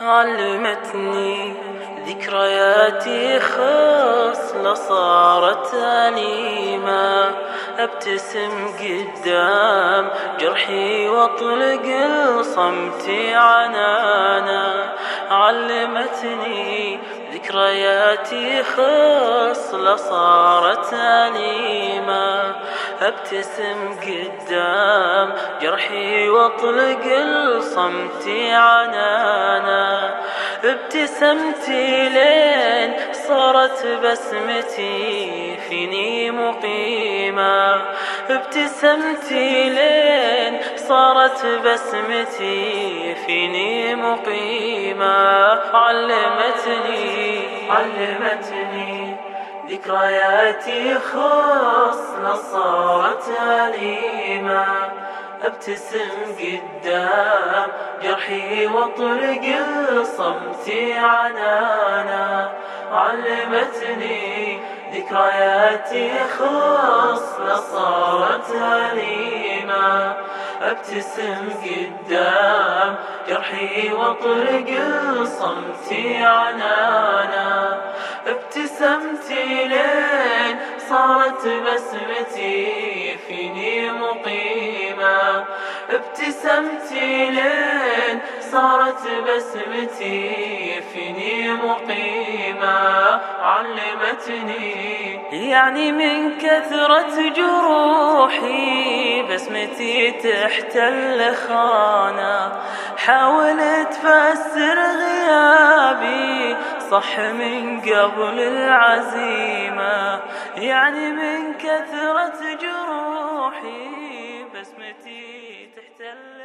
علمتني ذكرياتي خصلة صارت أليمة أبتسم قدام جرحي واطلق الصمت عنانا. علمتني ذكرياتي خصلة صارت أليمة أبتسم قدام جرحي واطلق الصمت عنانا. ابتسمتي لين صارت بسمتي فيني مقيمة. ابتسمتي لين صارت بسمتي فيني مقيمة. علمتني علمتني ذكرياتي خصلة ابتسم قدام جرحي واطرق الصمت عنانا. علمتني ذكرياتي خصلة صارت أليمة ابتسم قدام جرحي واطرق الصمت عنانا. ابتسمتي لين صارت بسمتي فيني مقيمة ابتسمتي لين صارت بسمتي فيني مقيمة علمتني. يعني من كثرة جروحي بسمتي تحتل خانة حاولت تفسر غيابي صح من قبل العزيمة. يعني من كثرة جروحي بسمتي تحتل.